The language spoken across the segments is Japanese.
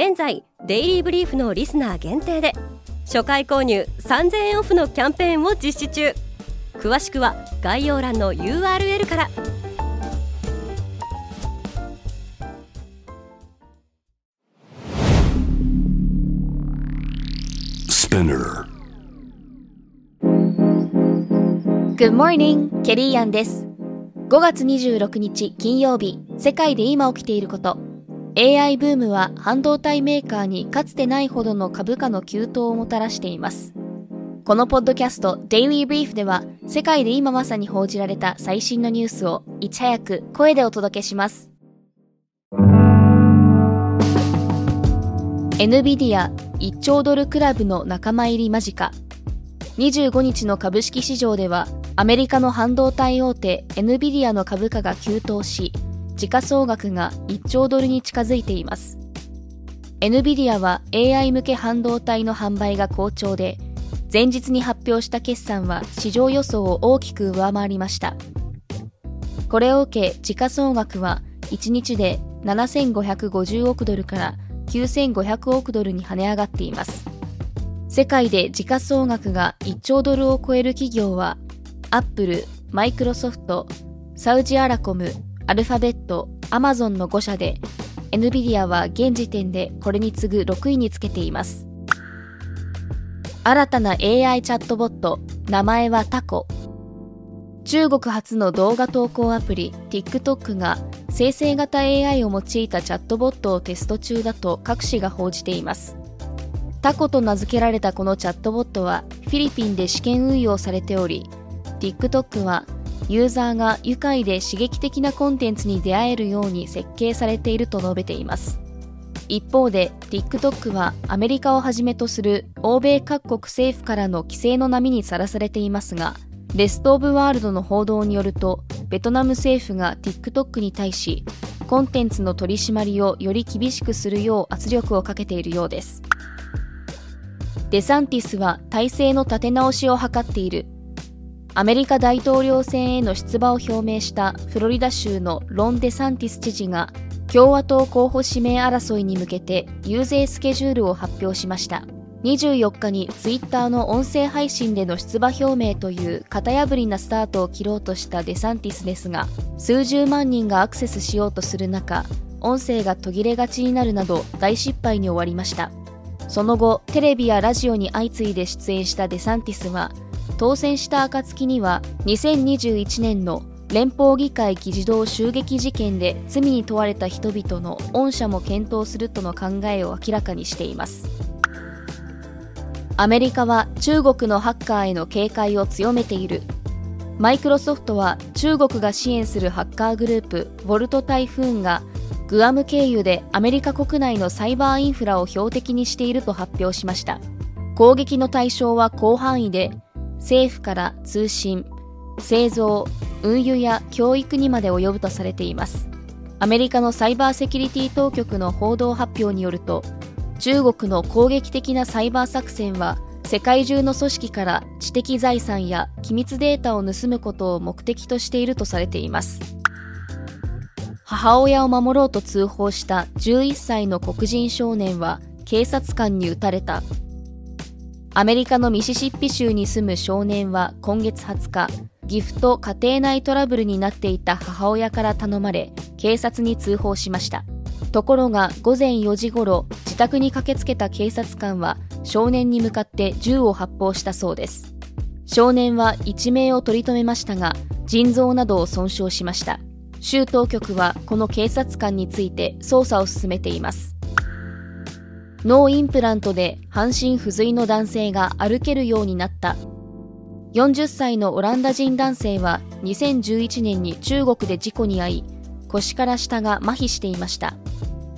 現在デイリーブリーフのリスナー限定で初回購入3000円オフのキャンペーンを実施中。詳しくは概要欄の URL から。Good morning! ケリーアンです。5月26日金曜日世界で今起きていること AI ブームは半導体メーカーにかつてないほどの株価の急騰をもたらしています。このポッドキャスト Daily Brief では世界で今まさに報じられた最新のニュースをいち早く声でお届けします。NVIDIA 1兆ドルクラブの仲間入り間近25日の株式市場ではアメリカの半導体大手 NVIDIA の株価が急騰し時価総額が1兆ドルに近づいています。NVIDIA は AI 向け半導体の販売が好調で、前日に発表した決算は市場予想を大きく上回りました。これを受け、時価総額は1日で7550億ドルから9500億ドルに跳ね上がっています。世界で時価総額が1兆ドルを超える企業は、アップル、マイクロソフト、サウジアラコム、アルファベット、アマゾンの5社で、NVIDIA は現時点でこれに次ぐ6位につけています。新たな AI チャットボット、名前はタコ。中国初の動画投稿アプリ TikTok が生成型 AI を用いたチャットボットをテスト中だと各紙が報じています。タコと名付けられたこのチャットボットはフィリピンで試験運用されており、TikTok はユーザーが愉快で刺激的なコンテンツに出会えるように設計されていると述べています。一方で TikTok はアメリカをはじめとする欧米各国政府からの規制の波にさらされていますがレスト・オブ・ワールドの報道によるとベトナム政府が TikTok に対しコンテンツの取り締まりをより厳しくするよう圧力をかけているようです。デサンティスは体制の立て直しを図っている。アメリカ大統領選への出馬を表明したフロリダ州のロン・デサンティス知事が共和党候補指名争いに向けて遊説スケジュールを発表しました。24日にツイッターの音声配信での出馬表明という型破りなスタートを切ろうとしたデサンティスですが数十万人がアクセスしようとする中音声が途切れがちになるなど大失敗に終わりました。その後テレビやラジオに相次いで出演したデサンティスは当選した暁には2021年の連邦議会議事堂襲撃事件で罪に問われた人々の恩赦も検討するとの考えを明らかにしています。アメリカは中国のハッカーへの警戒を強めている。マイクロソフトは中国が支援するハッカーグループウォルト・タイフーンがグアム経由でアメリカ国内のサイバーインフラを標的にしていると発表しました。攻撃の対象は広範囲で政府から通信、製造、運輸や教育にまで及ぶとされています。アメリカのサイバーセキュリティ当局の報道発表によると、中国の攻撃的なサイバー作戦は、世界中の組織から知的財産や機密データを盗むことを目的としているとされています。母親を守ろうと通報した11歳の黒人少年は警察官に撃たれたアメリカのミシシッピ州に住む少年は今月20日、ギフト家庭内トラブルになっていた母親から頼まれ、警察に通報しました。ところが午前4時頃、自宅に駆けつけた警察官は少年に向かって銃を発砲したそうです。少年は一命を取り留めましたが、腎臓などを損傷しました。州当局はこの警察官について捜査を進めています。脳インプラントで半身不随の男性が歩けるようになった。40歳のオランダ人男性は2011年に中国で事故に遭い腰から下が麻痺していました。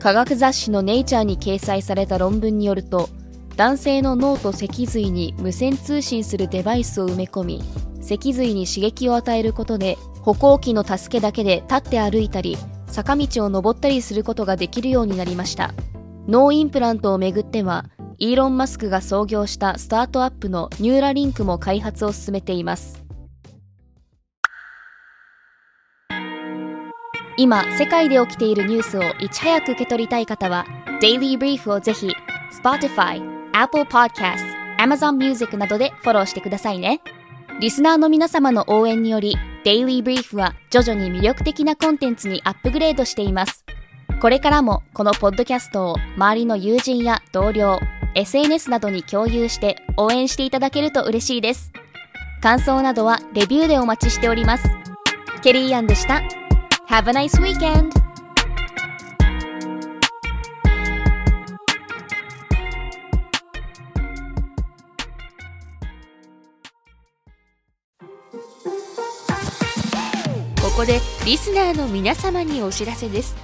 科学雑誌のネイチャーに掲載された論文によると男性の脳と脊髄に無線通信するデバイスを埋め込み脊髄に刺激を与えることで歩行器の助けだけで立って歩いたり坂道を登ったりすることができるようになりました。脳インプラントをめぐってはイーロン・マスクが創業したスタートアップのニューラリンクも開発を進めています。今世界で起きているニュースをいち早く受け取りたい方は Daily Brief をぜひ Spotify、Apple Podcast、Amazon Music などでフォローしてくださいね。リスナーの皆様の応援により Daily Brief は徐々に魅力的なコンテンツにアップグレードしています。これからもこのポッドキャストを周りの友人や同僚 SNS などに共有して応援していただけると嬉しいです。感想などはレビューでお待ちしております。ケリーアンでした。Have a nice weekend! ここでリスナーの皆様にお知らせです。